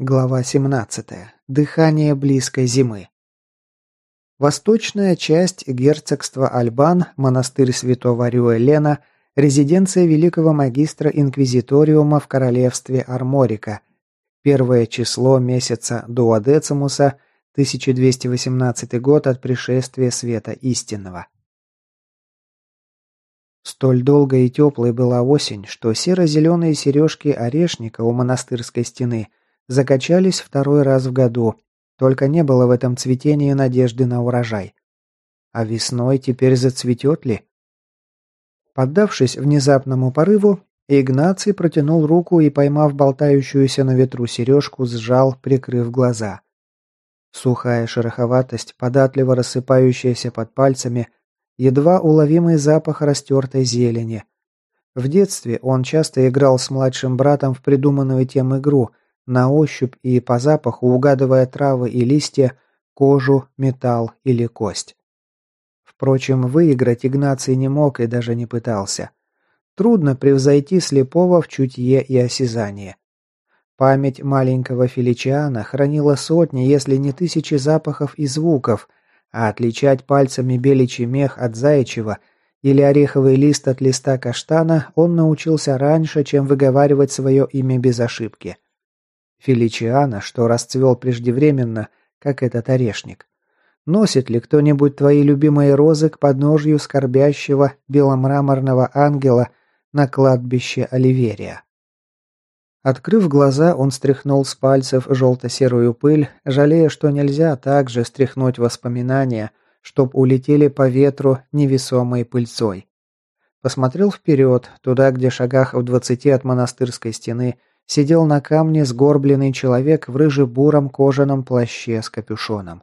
Глава 17. Дыхание близкой зимы. Восточная часть герцогства Альбан, монастырь святого Рюэлена, резиденция великого магистра инквизиториума в королевстве Арморика. Первое число месяца Дуодецимуса, 1218 год от пришествия света истинного. Столь долгой и теплой была осень, что серо-зеленые сережки орешника у монастырской стены – закачались второй раз в году, только не было в этом цветении надежды на урожай. А весной теперь зацветет ли? Поддавшись внезапному порыву, Игнаций протянул руку и, поймав болтающуюся на ветру сережку, сжал, прикрыв глаза. Сухая шероховатость, податливо рассыпающаяся под пальцами, едва уловимый запах растертой зелени. В детстве он часто играл с младшим братом в придуманную тем игру – на ощупь и по запаху угадывая травы и листья, кожу, металл или кость. Впрочем, выиграть Игнаций не мог и даже не пытался. Трудно превзойти слепого в чутье и осязании. Память маленького Феличиана хранила сотни, если не тысячи запахов и звуков, а отличать пальцами беличий мех от заячьего или ореховый лист от листа каштана он научился раньше, чем выговаривать свое имя без ошибки – Феличиана, что расцвел преждевременно, как этот орешник. Носит ли кто-нибудь твои любимые розы к подножью скорбящего беломраморного ангела на кладбище Оливерия? Открыв глаза, он стряхнул с пальцев желто-серую пыль, жалея, что нельзя также стряхнуть воспоминания, чтоб улетели по ветру невесомой пыльцой. Посмотрел вперед, туда, где шагах в двадцати от монастырской стены сидел на камне сгорбленный человек в рыже-буром кожаном плаще с капюшоном.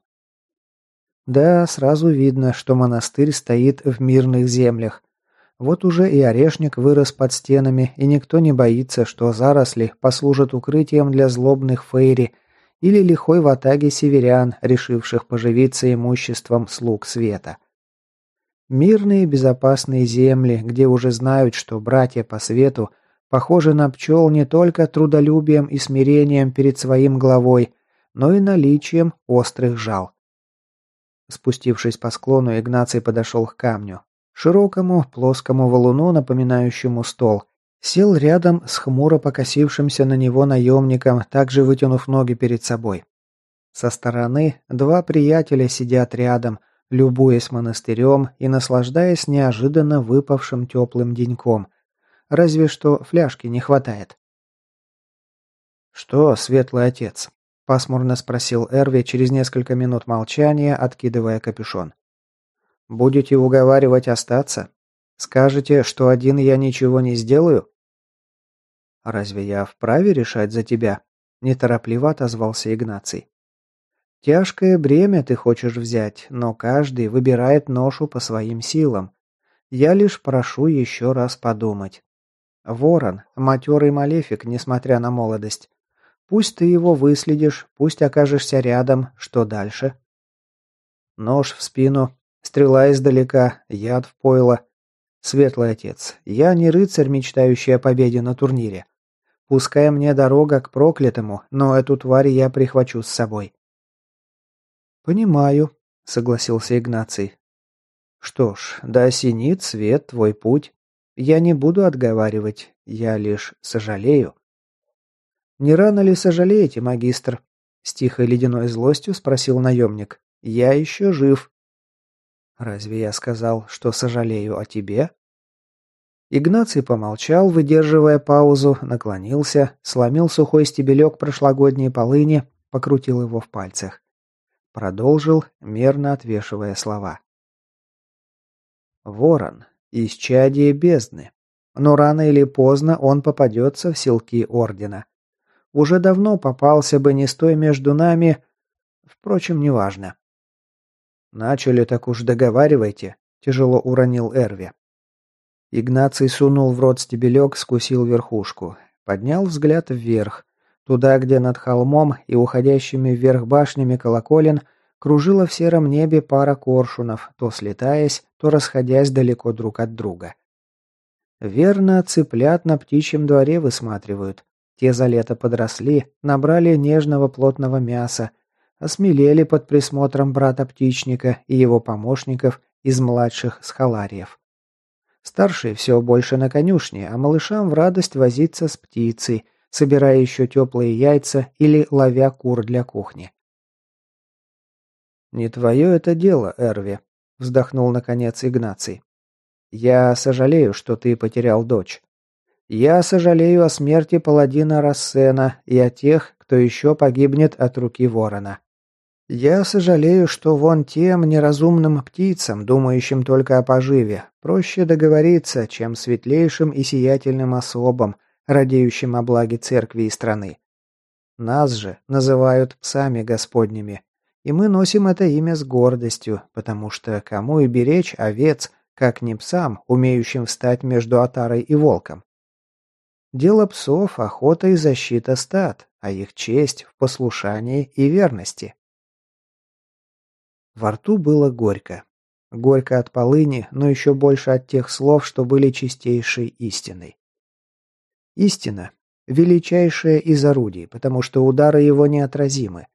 Да, сразу видно, что монастырь стоит в мирных землях. Вот уже и орешник вырос под стенами, и никто не боится, что заросли послужат укрытием для злобных фейри или лихой ватаги северян, решивших поживиться имуществом слуг света. Мирные безопасные земли, где уже знают, что братья по свету – Похоже на пчел не только трудолюбием и смирением перед своим главой, но и наличием острых жал. Спустившись по склону, Игнаций подошел к камню. Широкому, плоскому валуну, напоминающему стол. Сел рядом с хмуро покосившимся на него наемником, также вытянув ноги перед собой. Со стороны два приятеля сидят рядом, любуясь монастырем и наслаждаясь неожиданно выпавшим теплым деньком, Разве что фляжки не хватает. «Что, светлый отец?» – пасмурно спросил Эрви через несколько минут молчания, откидывая капюшон. «Будете уговаривать остаться? Скажете, что один я ничего не сделаю?» «Разве я вправе решать за тебя?» – неторопливо отозвался Игнаций. «Тяжкое бремя ты хочешь взять, но каждый выбирает ношу по своим силам. Я лишь прошу еще раз подумать. Ворон, матерый малефик, несмотря на молодость. Пусть ты его выследишь, пусть окажешься рядом, что дальше? Нож в спину, стрела издалека, яд в пойло. Светлый отец, я не рыцарь, мечтающий о победе на турнире. Пускай мне дорога к проклятому, но эту тварь я прихвачу с собой. Понимаю, согласился Игнаций. Что ж, да осенит свет твой путь. Я не буду отговаривать, я лишь сожалею. Не рано ли сожалеете, магистр? С тихой ледяной злостью спросил наемник. Я еще жив. Разве я сказал, что сожалею о тебе? Игнаций помолчал, выдерживая паузу, наклонился, сломил сухой стебелек прошлогодней полыни, покрутил его в пальцах. Продолжил, мерно отвешивая слова. «Ворон, Исчадие бездны. Но рано или поздно он попадется в селки Ордена. Уже давно попался бы не стой между нами... Впрочем, неважно. «Начали, так уж договаривайте», — тяжело уронил Эрви. Игнаций сунул в рот стебелек, скусил верхушку. Поднял взгляд вверх. Туда, где над холмом и уходящими вверх башнями колоколен кружила в сером небе пара коршунов, то слетаясь, то расходясь далеко друг от друга. Верно, цыплят на птичьем дворе высматривают. Те за лето подросли, набрали нежного плотного мяса, осмелели под присмотром брата-птичника и его помощников из младших схалариев. Старший все больше на конюшне, а малышам в радость возиться с птицей, собирая еще теплые яйца или ловя кур для кухни. «Не твое это дело, Эрви», — вздохнул наконец Игнаций. «Я сожалею, что ты потерял дочь. Я сожалею о смерти паладина Рассена и о тех, кто еще погибнет от руки ворона. Я сожалею, что вон тем неразумным птицам, думающим только о поживе, проще договориться, чем светлейшим и сиятельным особам, радеющим о благе церкви и страны. Нас же называют псами господними, и мы носим это имя с гордостью, потому что кому и беречь овец, как не псам, умеющим встать между отарой и волком. Дело псов – охота и защита стад, а их честь в послушании и верности. Во рту было горько. Горько от полыни, но еще больше от тех слов, что были чистейшей истиной. Истина – величайшее из орудий, потому что удары его неотразимы.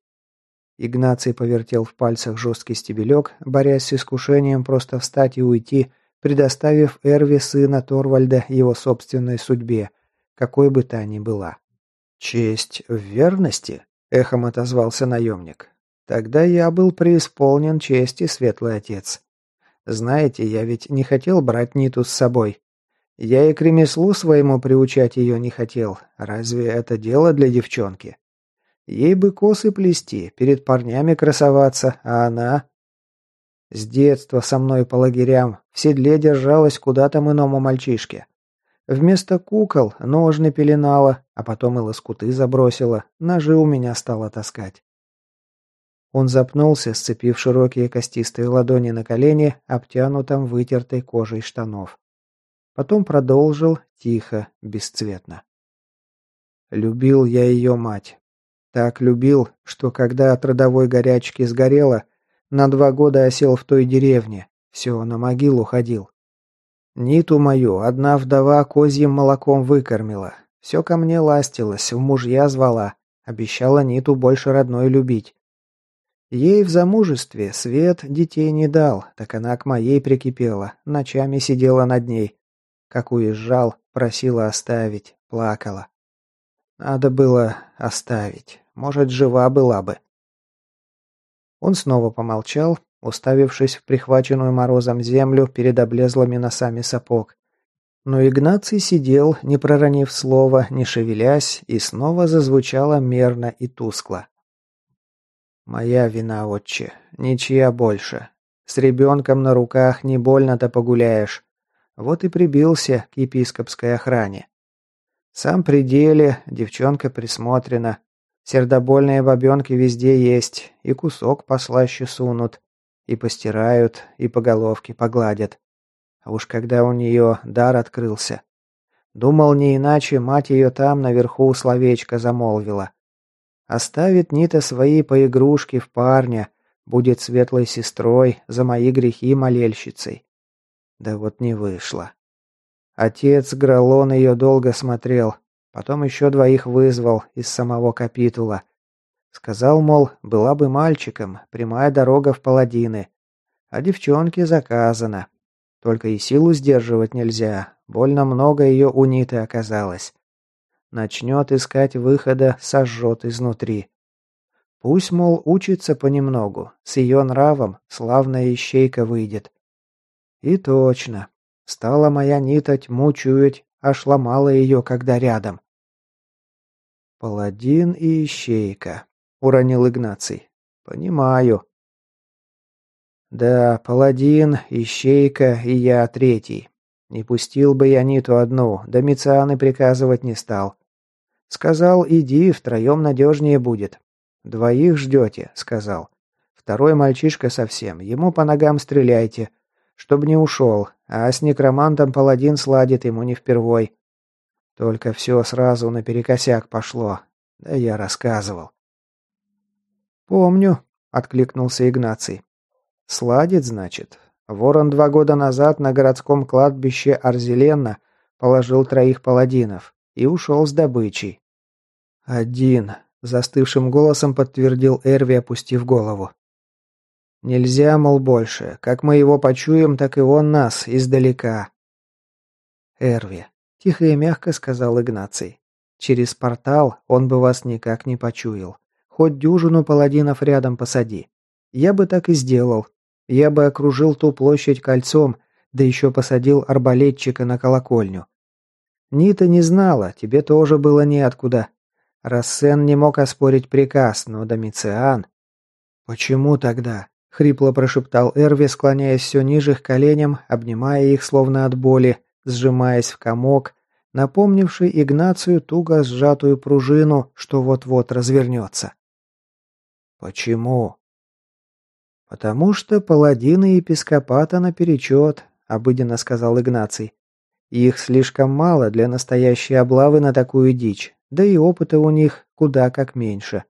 Игнаций повертел в пальцах жесткий стебелек, борясь с искушением просто встать и уйти, предоставив Эрви сына Торвальда его собственной судьбе – какой бы та ни была. «Честь в верности?» – эхом отозвался наемник. «Тогда я был преисполнен чести, светлый отец. Знаете, я ведь не хотел брать Ниту с собой. Я и к ремеслу своему приучать ее не хотел. Разве это дело для девчонки? Ей бы косы плести, перед парнями красоваться, а она...» С детства со мной по лагерям в седле держалась куда там иному мальчишке. Вместо кукол ножны пеленала, а потом и лоскуты забросила, ножи у меня стала таскать. Он запнулся, сцепив широкие костистые ладони на колени, обтянутом вытертой кожей штанов. Потом продолжил тихо, бесцветно. Любил я ее мать. Так любил, что когда от родовой горячки сгорела, на два года осел в той деревне, все, на могилу ходил. Ниту мою одна вдова козьим молоком выкормила. Все ко мне ластилась, в мужья звала. Обещала Ниту больше родной любить. Ей в замужестве свет детей не дал, так она к моей прикипела, ночами сидела над ней. Как уезжал, просила оставить, плакала. Надо было оставить, может, жива была бы. Он снова помолчал, уставившись в прихваченную морозом землю перед облезлыми носами сапог. Но Игнаций сидел, не проронив слова, не шевелясь, и снова зазвучало мерно и тускло. «Моя вина, отче, ничья больше. С ребенком на руках не больно-то погуляешь. Вот и прибился к епископской охране. Сам при деле, девчонка присмотрена. Сердобольные бабенки везде есть, и кусок послаще сунут. И постирают, и по головке погладят. А уж когда у нее дар открылся. Думал, не иначе мать ее там наверху словечко замолвила. Оставит Нита свои поигрушки в парня, будет светлой сестрой, за мои грехи молельщицей. Да вот не вышло. Отец Гролон ее долго смотрел, потом еще двоих вызвал из самого капитула. Сказал, мол, была бы мальчиком, прямая дорога в паладины. А девчонке заказано. Только и силу сдерживать нельзя, больно много ее у Ниты оказалось. Начнет искать выхода, сожжет изнутри. Пусть, мол, учится понемногу, с ее нравом славная ищейка выйдет. И точно. Стала моя Нита тьму чуять, аж ломала ее, когда рядом. Паладин и ищейка. — уронил Игнаций. «Понимаю». «Да, паладин, ищейка и я третий. Не пустил бы я Ниту одну, Домицианы приказывать не стал. Сказал, иди, втроем надежнее будет. Двоих ждете», — сказал. «Второй мальчишка совсем, ему по ногам стреляйте, чтоб не ушел, а с некромантом паладин сладит ему не впервой. Только все сразу наперекосяк пошло, да я рассказывал». «Помню», — откликнулся Игнаций. «Сладит, значит. Ворон два года назад на городском кладбище Арзеленна положил троих паладинов и ушел с добычей. «Один», – застывшим голосом подтвердил Эрви, опустив голову. «Нельзя, мол, больше. Как мы его почуем, так и он нас, издалека». «Эрви», – тихо и мягко сказал Игнаций. «Через портал он бы вас никак не почуял. Хоть дюжину паладинов рядом посади. Я бы так и сделал. Я бы окружил ту площадь кольцом, да еще посадил арбалетчика на колокольню. Нита не знала, тебе тоже было неоткуда. Рассен не мог оспорить приказ, но Домициан... «Почему тогда?» — хрипло прошептал Эрви, склоняясь все ниже к коленям, обнимая их словно от боли, сжимаясь в комок, напомнивший Игнацию туго сжатую пружину, что вот-вот развернется. «Почему?» «Потому что паладины епископата наперечет», — обыденно сказал Игнаций. «Их слишком мало для настоящей облавы на такую дичь, да и опыта у них куда как меньше.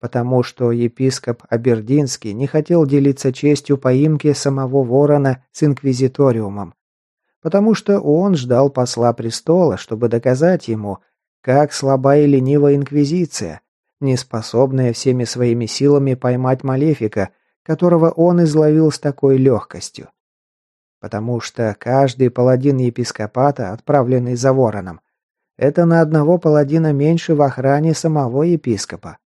Потому что епископ Абердинский не хотел делиться честью поимки самого Ворона с Инквизиториумом. Потому что он ждал посла престола, чтобы доказать ему, как слаба и ленива Инквизиция, не способная всеми своими силами поймать Малефика, которого он изловил с такой легкостью. Потому что каждый паладин епископата, отправленный за вороном, это на одного паладина меньше в охране самого епископа.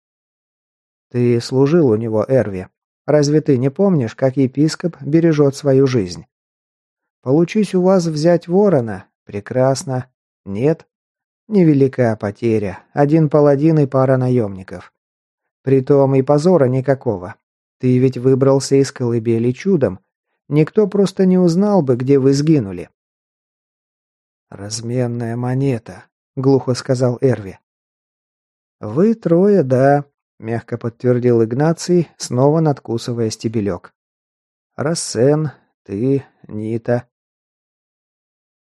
Ты служил у него, Эрви. Разве ты не помнишь, как епископ бережет свою жизнь? Получись у вас взять ворона? Прекрасно. Нет? Невелика потеря. Один паладин и пара наемников. Притом и позора никакого. Ты ведь выбрался из колыбели чудом. Никто просто не узнал бы, где вы сгинули. Разменная монета, глухо сказал Эрви. Вы трое, да, мягко подтвердил Игнаций, снова надкусывая стебелек. Рассен, ты, Нита.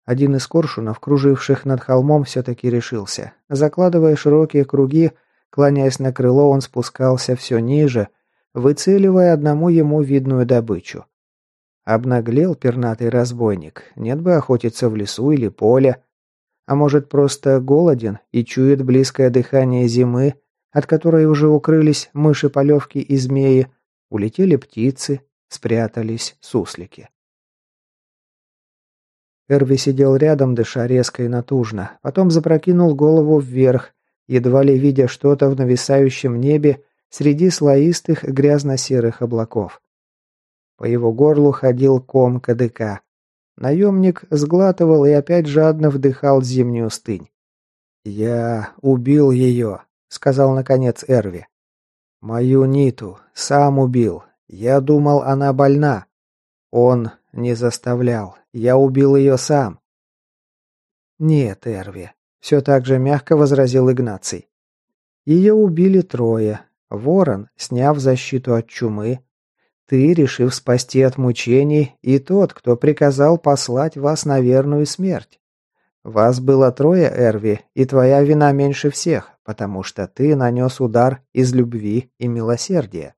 Один из коршунов, круживших над холмом, все-таки решился. Закладывая широкие круги, клоняясь на крыло, он спускался все ниже, выцеливая одному ему видную добычу. Обнаглел пернатый разбойник, нет бы охотиться в лесу или поле. А может, просто голоден и чует близкое дыхание зимы, от которой уже укрылись мыши-полевки и змеи, улетели птицы, спрятались суслики. Эрви сидел рядом, дыша резко и натужно. Потом запрокинул голову вверх, едва ли видя что-то в нависающем небе среди слоистых грязно-серых облаков. По его горлу ходил ком кадыка. Наемник сглатывал и опять жадно вдыхал зимнюю стынь. «Я убил ее», — сказал наконец Эрви. «Мою Ниту сам убил. Я думал, она больна. Он не заставлял. Я убил ее сам. Нет, Эрви. Все так же мягко возразил Игнаций. Ее убили трое. Ворон, сняв защиту от чумы. Ты, решив спасти от мучений, и тот, кто приказал послать вас на верную смерть. Вас было трое, Эрви, и твоя вина меньше всех, потому что ты нанес удар из любви и милосердия.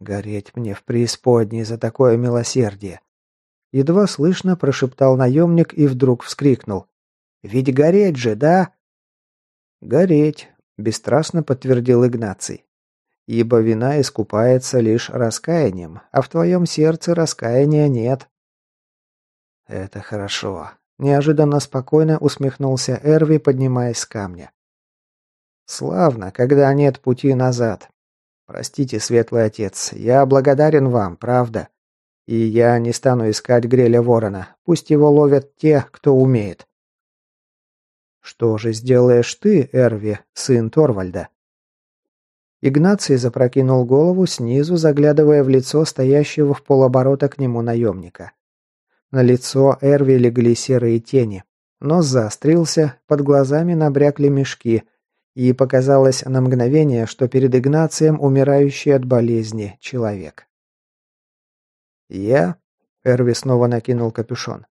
Гореть мне в преисподней за такое милосердие. Едва слышно прошептал наемник и вдруг вскрикнул. «Ведь гореть же, да?» «Гореть», — бесстрастно подтвердил Игнаций. «Ибо вина искупается лишь раскаянием, а в твоем сердце раскаяния нет». «Это хорошо», — неожиданно спокойно усмехнулся Эрви, поднимаясь с камня. «Славно, когда нет пути назад. Простите, светлый отец, я благодарен вам, правда. И я не стану искать Греля Ворона. Пусть его ловят те, кто умеет. Что же сделаешь ты, Эрви, сын Торвальда? Игнаций запрокинул голову снизу, заглядывая в лицо стоящего в полоборота к нему наемника. На лицо Эрви легли серые тени. Нос заострился, под глазами набрякли мешки, и показалось на мгновение, что перед Игнацием умирающий от болезни человек. «Я?» — Эрви снова накинул капюшон.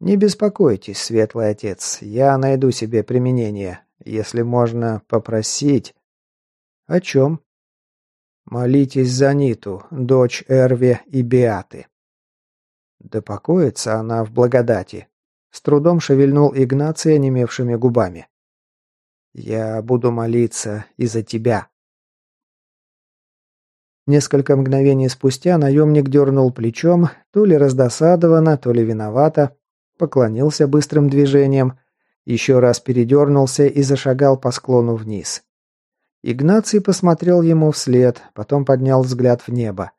«Не беспокойтесь, светлый отец, я найду себе применение, если можно попросить...» «О чем?» «Молитесь за Ниту, дочь Эрви и Биаты». «Да покоится она в благодати», — с трудом шевельнул Игнация немевшими губами. Я буду молиться и за тебя». Несколько мгновений спустя наемник дернул плечом, то ли раздосадованно, то ли виновато, поклонился быстрым движением, еще раз передернулся и зашагал по склону вниз. Игнаций посмотрел ему вслед, потом поднял взгляд в небо.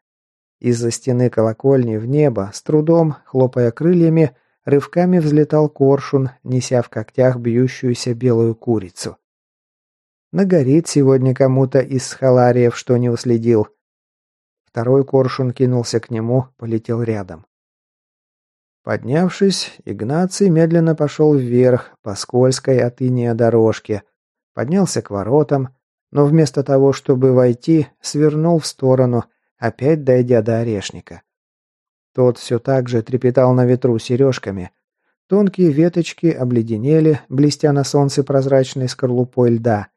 Из-за стены колокольни в небо, с трудом, хлопая крыльями, рывками взлетал коршун, неся в когтях бьющуюся белую курицу. Нагорит сегодня кому-то из халариев, что не уследил. Второй коршун кинулся к нему, полетел рядом. Поднявшись, Игнаций медленно пошел вверх по скользкой от иния дорожке, поднялся к воротам, но вместо того, чтобы войти, свернул в сторону, опять дойдя до орешника. Тот все так же трепетал на ветру сережками. Тонкие веточки обледенели, блестя на солнце прозрачной скорлупой льда.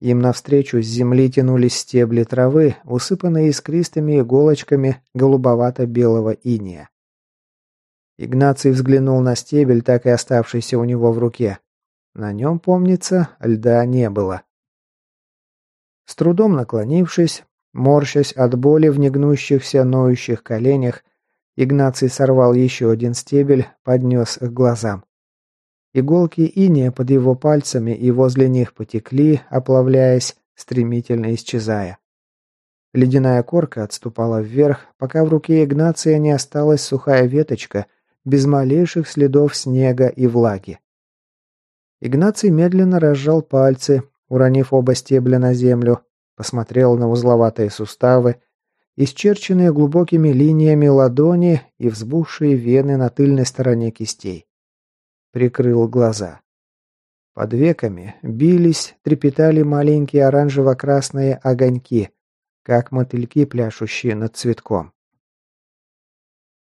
Им навстречу с земли тянулись стебли травы, усыпанные искристыми иголочками голубовато-белого иния. Игнаций взглянул на стебель, так и оставшийся у него в руке. На нем, помнится, льда не было. С трудом наклонившись, морщась от боли в негнущихся, ноющих коленях, Игнаций сорвал еще один стебель, поднес к глазам. Иголки иния под его пальцами и возле них потекли, оплавляясь, стремительно исчезая. Ледяная корка отступала вверх, пока в руке Игнация не осталась сухая веточка, без малейших следов снега и влаги. Игнаций медленно разжал пальцы, уронив оба стебля на землю, посмотрел на узловатые суставы, исчерченные глубокими линиями ладони и взбухшие вены на тыльной стороне кистей прикрыл глаза. Под веками бились, трепетали маленькие оранжево-красные огоньки, как мотыльки, пляшущие над цветком.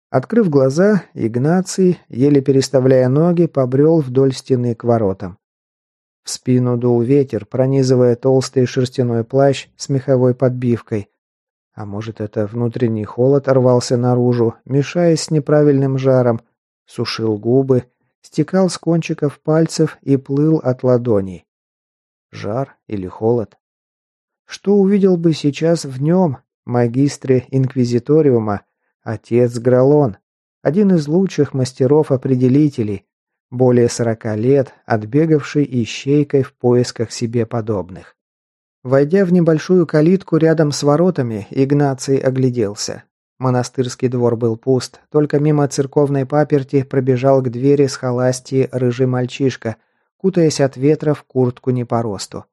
Открыв глаза, Игнаций, еле переставляя ноги, побрел вдоль стены к воротам. В спину дул ветер, пронизывая толстый шерстяной плащ с меховой подбивкой. А может, это внутренний холод рвался наружу, мешаясь с неправильным жаром, сушил губы стекал с кончиков пальцев и плыл от ладоней. Жар или холод? Что увидел бы сейчас в нем, магистре инквизиториума, отец Гралон, один из лучших мастеров-определителей, более сорока лет, отбегавший ищейкой в поисках себе подобных. Войдя в небольшую калитку рядом с воротами, Игнаций огляделся. Монастырский двор был пуст, только мимо церковной паперти пробежал к двери с холастии рыжий мальчишка, кутаясь от ветра в куртку не по росту.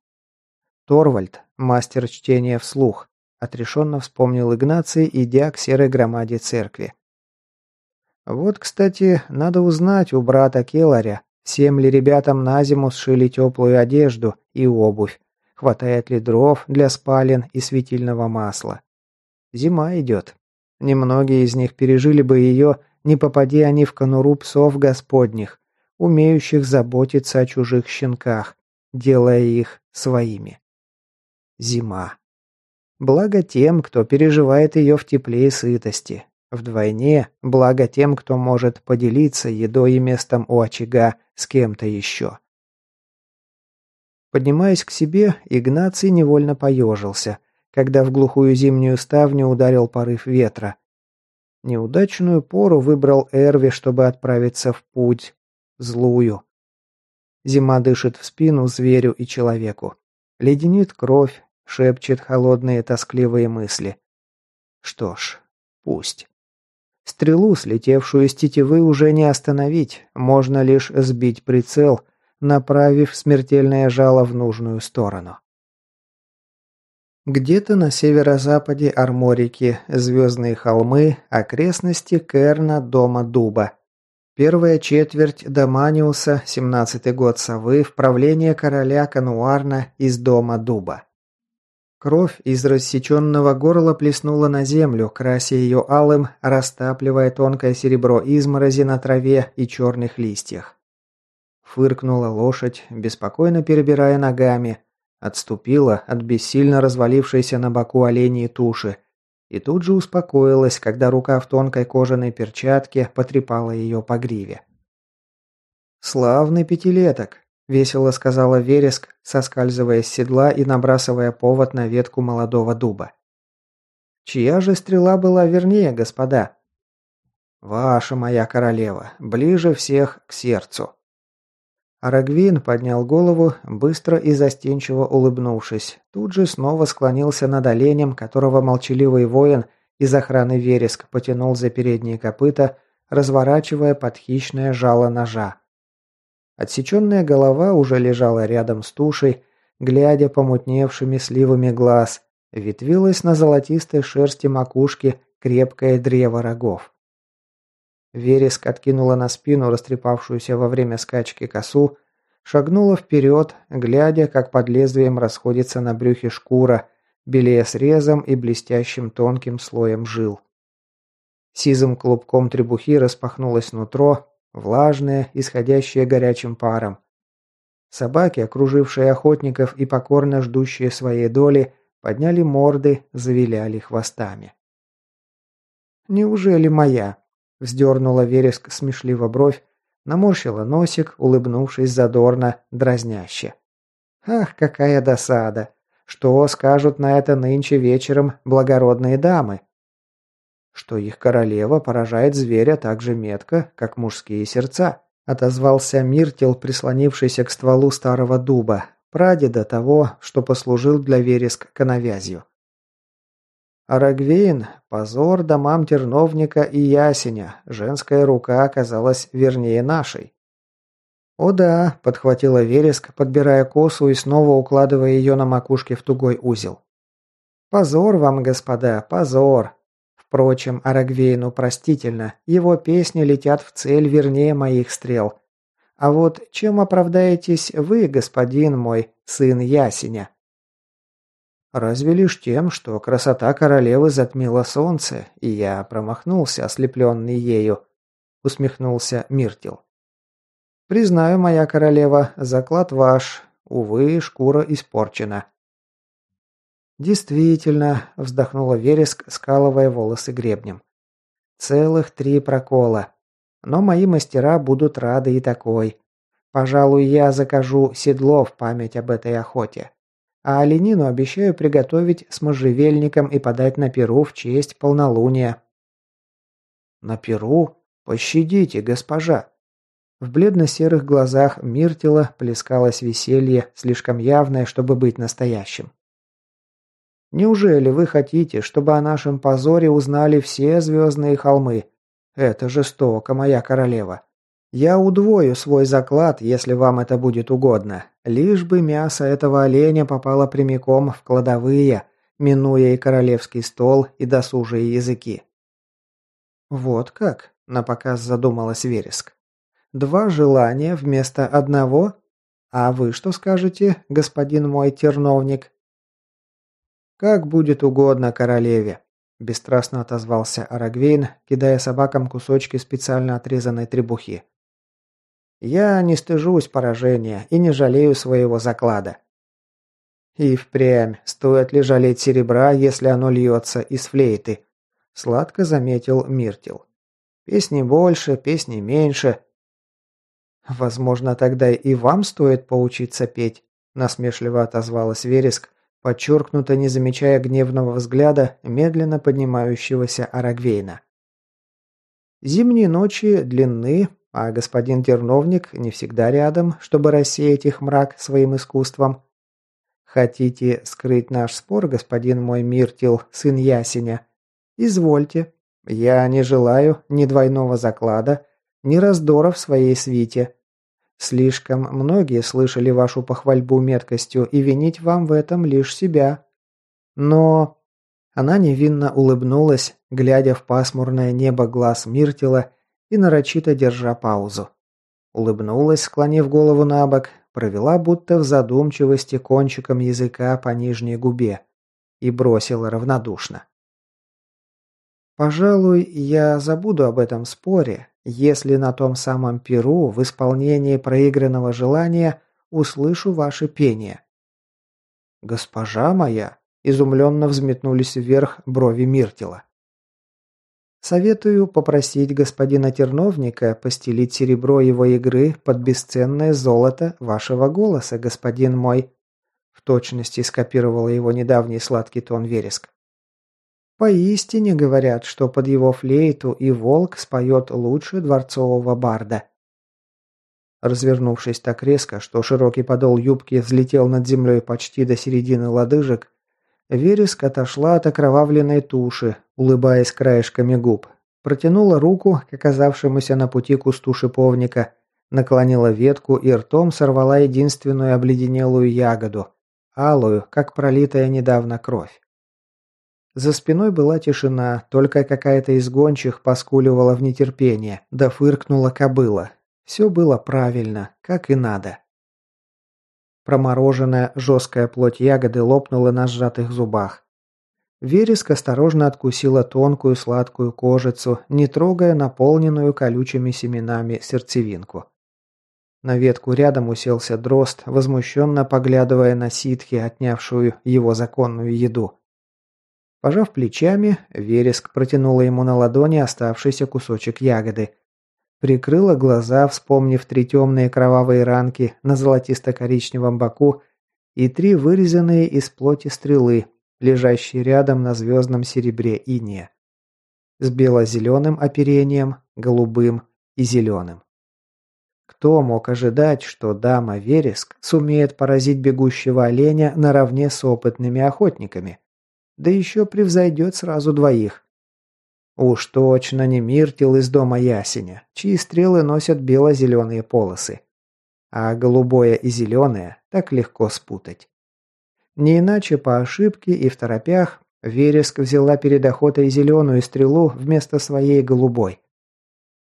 Торвальд, мастер чтения вслух, отрешенно вспомнил Игнаций, идя к серой громаде церкви. Вот, кстати, надо узнать у брата Келаря, всем ли ребятам на зиму сшили теплую одежду и обувь, хватает ли дров для спален и светильного масла. Зима идет. Немногие из них пережили бы ее, не попади они в конуру псов господних, умеющих заботиться о чужих щенках, делая их своими. Зима. Благо тем, кто переживает ее в тепле и сытости. Вдвойне благо тем, кто может поделиться едой и местом у очага с кем-то еще. Поднимаясь к себе, Игнаций невольно поежился – когда в глухую зимнюю ставню ударил порыв ветра. Неудачную пору выбрал Эрви, чтобы отправиться в путь. Злую. Зима дышит в спину зверю и человеку. Леденит кровь, шепчет холодные тоскливые мысли. Что ж, пусть. Стрелу, слетевшую из тетивы, уже не остановить, можно лишь сбить прицел, направив смертельное жало в нужную сторону. Где-то на северо-западе Арморики, звездные холмы, окрестности Керна, дома Дуба. Первая четверть Доманиуса, 17-й год совы, в правление короля Кануарна из дома Дуба. Кровь из рассеченного горла плеснула на землю, крася ее алым, растапливая тонкое серебро изморози на траве и черных листьях. Фыркнула лошадь, беспокойно перебирая ногами, Отступила от бессильно развалившейся на боку оленей туши. И тут же успокоилась, когда рука в тонкой кожаной перчатке потрепала ее по гриве. «Славный пятилеток. – весело сказала Вереск, соскальзывая с седла и набрасывая повод на ветку молодого дуба. «Чья же стрела была вернее, господа?» «Ваша моя королева, ближе всех к сердцу». Арагвин поднял голову, быстро и застенчиво улыбнувшись. Тут же снова склонился над оленем, которого молчаливый воин из охраны Вереск потянул за передние копыта, разворачивая под хищное жало ножа. Отсеченная голова уже лежала рядом с тушей, глядя помутневшими сливами глаз, ветвилась на золотистой шерсти макушки крепкое древо рогов. Вереск откинула на спину растрепавшуюся во время скачки косу, шагнула вперед, глядя, как под лезвием расходится на брюхе шкура, белее срезом и блестящим тонким слоем жил. Сизым клубком требухи распахнулось нутро, влажное, исходящее горячим паром. Собаки, окружившие охотников и покорно ждущие своей доли, подняли морды, завиляли хвостами. «Неужели моя?» – вздернула вереск смешливо бровь, наморщила носик, улыбнувшись задорно, дразняще. «Ах, какая досада! Что скажут на это нынче вечером благородные дамы?» Что их королева поражает зверя так же метко, как мужские сердца», отозвался Миртел, прислонившийся к стволу старого дуба, прадеда того, что послужил для вереск коновязью. Арагвейн – позор домам терновника и ясеня, женская рука оказалась вернее нашей. «О да», – подхватила вереск, подбирая косу и снова укладывая ее на макушке в тугой узел. «Позор вам, господа, позор! Впрочем, Арагвейну простительно, его песни летят в цель вернее моих стрел. А вот чем оправдаетесь вы, господин мой, сын Ясеня? Разве лишь тем, что красота королевы затмила солнце, и я промахнулся, ослепленный ею, усмехнулся Миртил. Признаю, моя королева, заклад ваш, увы, шкура испорчена. «Действительно», – вздохнула Вереск, скалывая волосы гребнем. «Целых три прокола. Но мои мастера будут рады и такой. Пожалуй, я закажу седло в память об этой охоте. А оленину обещаю приготовить с можжевельником и подать на перу в честь полнолуния». «На перу? Пощадите, госпожа!» В бледно-серых глазах Миртила плескалось веселье, слишком явное, чтобы быть настоящим. Неужели вы хотите, чтобы о нашем позоре узнали все звездные холмы? Это жестоко, моя королева. Я удвою свой заклад, если вам это будет угодно. Лишь бы мясо этого оленя попало прямиком в кладовые, минуя и королевский стол, и досужие языки. Вот как, напоказ задумалась Вереск. Два желания вместо одного? А вы что скажете, господин мой терновник? «Как будет угодно королеве», – бесстрастно отозвался Арагвейн, кидая собакам кусочки специально отрезанной требухи. «Я не стыжусь поражения и не жалею своего заклада». «И впрямь, стоит ли жалеть серебра, если оно льется из флейты?» – сладко заметил Миртил. «Песни больше, песни меньше». «Возможно, тогда и вам стоит поучиться петь», – насмешливо отозвалась Вереск, подчеркнуто не замечая гневного взгляда медленно поднимающегося Арагвейна. Зимние ночи длинны, а господин Терновник не всегда рядом, чтобы рассеять их мрак своим искусством. Хотите скрыть наш спор, господин мой Миртил, сын Ясеня? Извольте. Я не желаю ни двойного заклада, ни раздора в своей свите. Слишком многие слышали вашу похвальбу меткостью, и винить вам в этом лишь себя. Но...» Она невинно улыбнулась, глядя в пасмурное небо глаз Миртила и нарочито держа паузу. Улыбнулась, склонив голову на бок, провела будто в задумчивости кончиком языка по нижней губе и бросила равнодушно. «Пожалуй, я забуду об этом споре, если на том самом перу в исполнении проигранного желания услышу ваше пение». «Госпожа моя!» – изумленно взметнулись вверх брови Миртила. Советую попросить господина Терновника постелить серебро его игры под бесценное золото вашего голоса, господин мой. В точности скопировала его недавний сладкий тон Вереск. Поистине говорят, что под его флейту и волк споет лучше дворцового барда. Развернувшись так резко, что широкий подол юбки взлетел над землей почти до середины лодыжек, Вереск отошла от окровавленной туши, улыбаясь краешками губ. Протянула руку к оказавшемуся на пути кусту шиповника, наклонила ветку и ртом сорвала единственную обледенелую ягоду, алую, как пролитая недавно кровь. За спиной была тишина, только какая-то из гончих поскуливала в нетерпение, да фыркнула кобыла. Все было правильно, как и надо. Промороженная жесткая плоть ягоды лопнула на сжатых зубах. Вереск осторожно откусила тонкую сладкую кожицу, не трогая наполненную колючими семенами сердцевинку. На ветку рядом уселся дрозд, возмущенно поглядывая на ситхи, отнявшую его законную еду. Пожав плечами, Вереск протянула ему на ладони оставшийся кусочек ягоды. Прикрыла глаза, вспомнив три темные кровавые ранки на золотисто-коричневом боку и три вырезанные из плоти стрелы, лежащие рядом на звездном серебре иния. С бело-зеленым оперением, голубым и зеленым. Кто мог ожидать, что дама Вереск сумеет поразить бегущего оленя наравне с опытными охотниками? Да еще превзойдет сразу двоих. Уж точно не Миртил из дома Ясеня, чьи стрелы носят бело-зеленые полосы. А голубое и зеленое так легко спутать. Не иначе по ошибке и в торопях Вереск взяла перед охотой зеленую стрелу вместо своей голубой.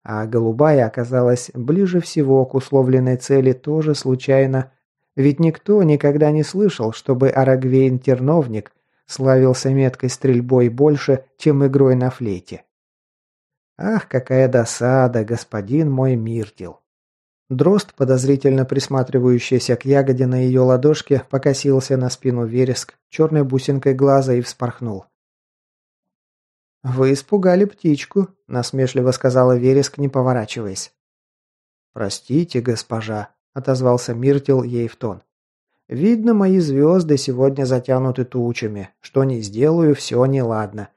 А голубая оказалась ближе всего к условленной цели тоже случайно, ведь никто никогда не слышал, чтобы Арагвейн-терновник – славился меткой стрельбой больше, чем игрой на флейте. Ах, какая досада, господин мой Миртил. Дрозд, подозрительно присматривающийся к ягоде на ее ладошке, покосился на спину вереск, черной бусинкой глаза и вспорхнул. «Вы испугали птичку», – насмешливо сказала вереск, не поворачиваясь. «Простите, госпожа», – отозвался Миртил ей в тон. Видно, мои звезды сегодня затянуты тучами. Что не сделаю, все неладно.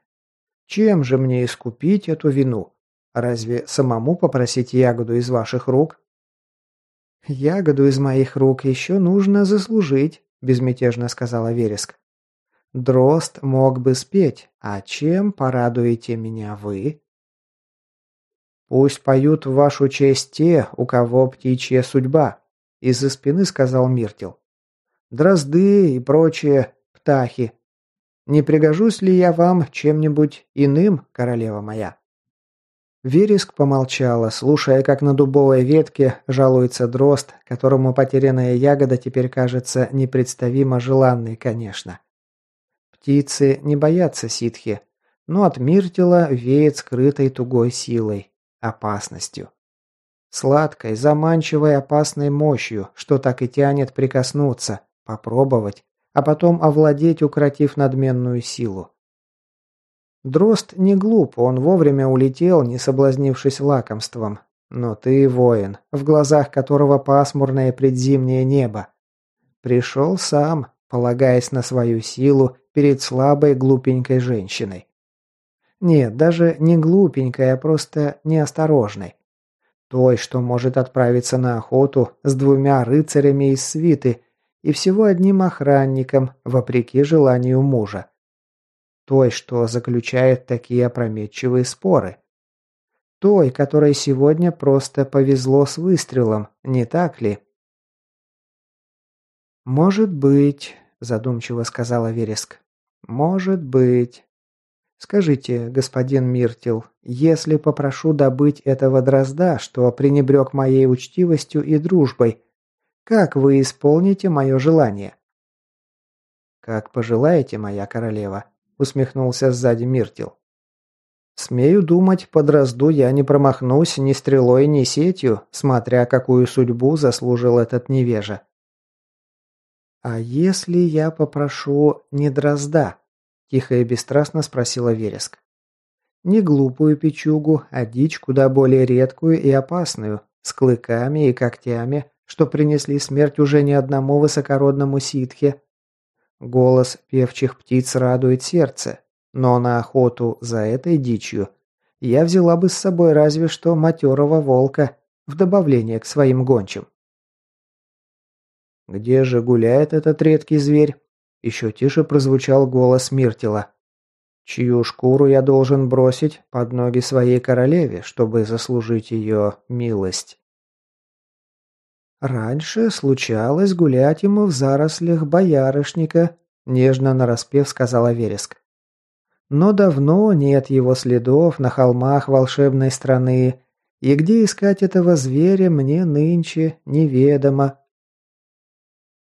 Чем же мне искупить эту вину? Разве самому попросить ягоду из ваших рук? Ягоду из моих рук еще нужно заслужить, безмятежно сказала Вереск. Дрозд мог бы спеть, а чем порадуете меня вы? Пусть поют в вашу честь те, у кого птичья судьба, из-за спины сказал Миртил дрозды и прочие птахи. Не пригожусь ли я вам чем-нибудь иным, королева моя?» Вереск помолчала, слушая, как на дубовой ветке жалуется дрозд, которому потерянная ягода теперь кажется непредставимо желанной, конечно. Птицы не боятся ситхи, но от Миртила веет скрытой тугой силой, опасностью. Сладкой, заманчивой опасной мощью, что так и тянет прикоснуться, Попробовать, а потом овладеть, укротив надменную силу. Дрозд не глуп, он вовремя улетел, не соблазнившись лакомством. Но ты воин, в глазах которого пасмурное предзимнее небо. Пришел сам, полагаясь на свою силу перед слабой глупенькой женщиной. Нет, даже не глупенькой, а просто неосторожной. Той, что может отправиться на охоту с двумя рыцарями из свиты и всего одним охранником, вопреки желанию мужа. Той, что заключает такие опрометчивые споры. Той, которой сегодня просто повезло с выстрелом, не так ли? «Может быть», – задумчиво сказала Вереск. «Может быть. Скажите, господин Миртил, если попрошу добыть этого дрозда, что пренебрег моей учтивостью и дружбой, как вы исполните мое желание?» «Как пожелаете, моя королева», — усмехнулся сзади Миртил. «Смею думать, под разду я не промахнусь ни стрелой, ни сетью, смотря какую судьбу заслужил этот невежа». «А если я попрошу не дрозда?» – тихо и бесстрастно спросила Вереск. Не глупую печугу, а дичь куда более редкую и опасную, с клыками и когтями, что принесли смерть уже не одному высокородному ситхе. Голос певчих птиц радует сердце, но на охоту за этой дичью я взяла бы с собой разве что матерого волка в добавление к своим гончим. «Где же гуляет этот редкий зверь?» Еще тише прозвучал голос Миртила. «Чью шкуру я должен бросить под ноги своей королеве, чтобы заслужить ее милость?» «Раньше случалось гулять ему в зарослях боярышника», – нежно нараспев сказала Вереск. «Но давно нет его следов на холмах волшебной страны, и где искать этого зверя мне нынче неведомо».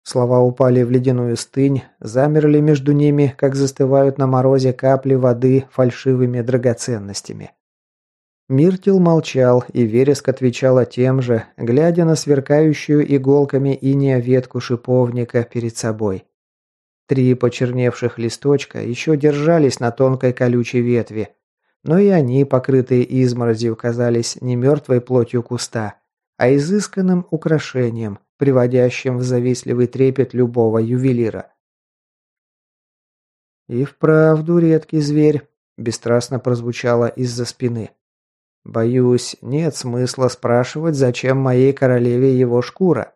Слова упали в ледяную стынь, замерли между ними, как застывают на морозе капли воды фальшивыми драгоценностями. Миртил молчал, и Вереск отвечала тем же, глядя на сверкающую иголками иния ветку шиповника перед собой. Три почерневших листочка еще держались на тонкой колючей ветви, но и они, покрытые изморозью, казались не мертвой плотью куста, а изысканным украшением, приводящим в завистливый трепет любого ювелира. «И вправду редкий зверь», – бесстрастно прозвучало из-за спины. Боюсь, нет смысла спрашивать, зачем моей королеве его шкура.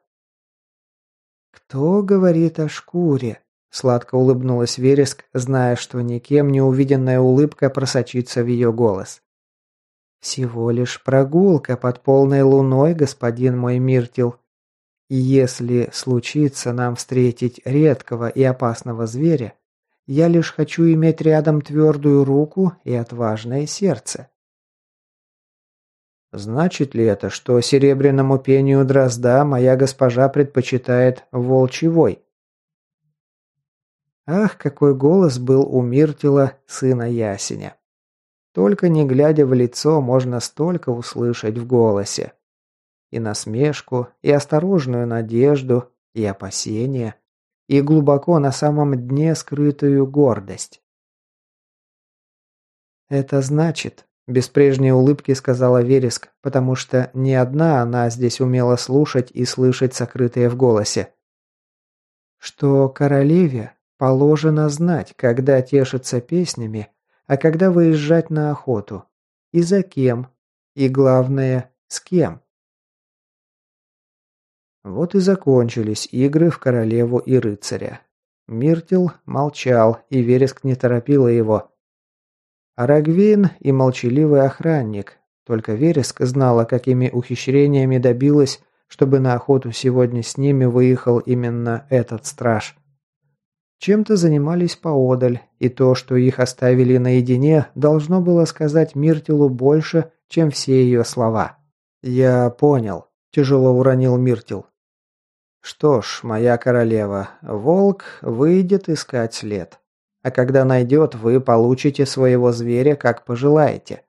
Кто говорит о шкуре? Сладко улыбнулась Вереск, зная, что никем не увиденная улыбка просочится в ее голос. «Всего лишь прогулка под полной луной, господин мой Миртил. И если случится нам встретить редкого и опасного зверя, я лишь хочу иметь рядом твердую руку и отважное сердце. Значит ли это, что серебряному пению дрозда моя госпожа предпочитает волчий вой? Ах, какой голос был у Миртила, сына Ясеня. Только не глядя в лицо, можно столько услышать в голосе. И насмешку, и осторожную надежду, и опасение, и глубоко на самом дне скрытую гордость. Это значит, без прежней улыбки сказала Вереск, потому что не одна она здесь умела слушать и слышать сокрытое в голосе. Что королеве положено знать, когда тешиться песнями, а когда выезжать на охоту. И за кем. И главное, с кем. Вот и закончились игры в королеву и рыцаря. Миртил молчал, и Вереск не торопила его, Арагвин и молчаливый охранник. Только Вереск знала, какими ухищрениями добилась, чтобы на охоту сегодня с ними выехал именно этот страж. Чем-то занимались поодаль, и то, что их оставили наедине, должно было сказать Миртилу больше, чем все ее слова. «Я понял», – тяжело уронил Миртил. «Что ж, моя королева, волк выйдет искать след. А когда найдет, вы получите своего зверя, как пожелаете.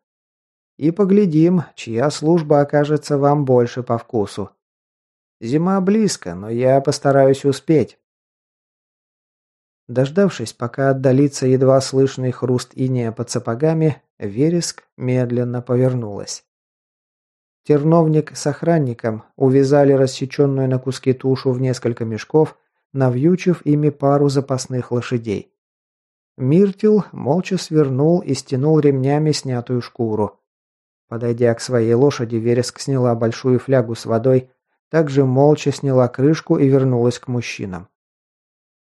И поглядим, чья служба окажется вам больше по вкусу. Зима близко, но я постараюсь успеть. Дождавшись, пока отдалится едва слышный хруст инея под сапогами, Вереск медленно повернулась. Терновник с охранником увязали рассеченную на куски тушу в несколько мешков, навьючив ими пару запасных лошадей. Миртил молча свернул и стянул ремнями снятую шкуру. Подойдя к своей лошади, Вереск сняла большую флягу с водой, также молча сняла крышку и вернулась к мужчинам.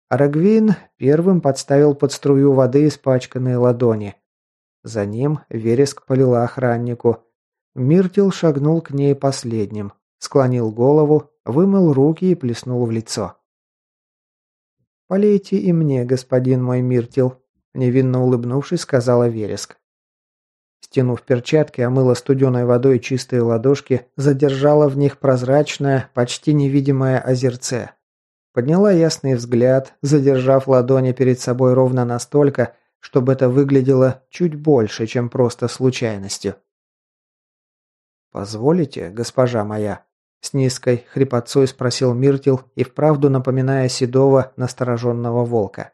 Арагвин первым подставил под струю воды испачканные ладони. За ним Вереск полила охраннику. Миртил шагнул к ней последним, склонил голову, вымыл руки и плеснул в лицо. «Полейте и мне, господин мой Миртил», – невинно улыбнувшись, сказала Вереск. Стянув перчатки, омыла студеной водой чистые ладошки, задержала в них прозрачное, почти невидимое озерце. Подняла ясный взгляд, задержав ладони перед собой ровно настолько, чтобы это выглядело чуть больше, чем просто случайностью. «Позволите, госпожа моя?» С низкой хрипотцой спросил Миртил и вправду напоминая седого, настороженного волка.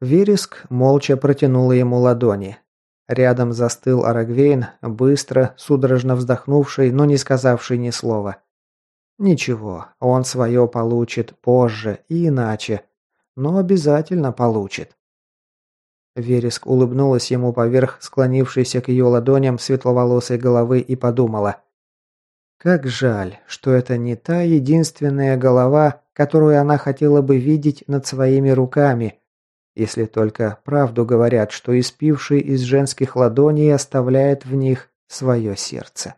Вереск молча протянула ему ладони. Рядом застыл Арагвейн, быстро, судорожно вздохнувший, но не сказавший ни слова. Ничего, он свое получит позже и иначе, но обязательно получит. Вереск улыбнулась ему поверх склонившейся к ее ладоням светловолосой головы и подумала. Как жаль, что это не та единственная голова, которую она хотела бы видеть над своими руками, если только правду говорят, что испивший из женских ладоней оставляет в них свое сердце.